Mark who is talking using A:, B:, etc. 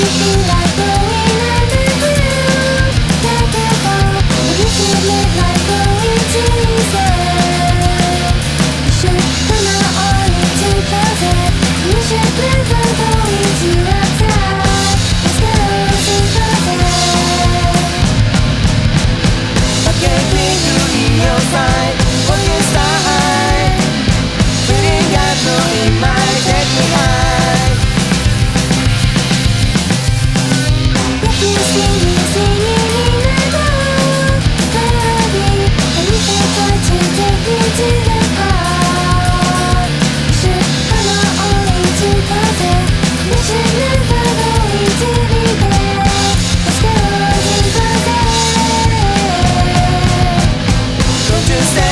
A: anything like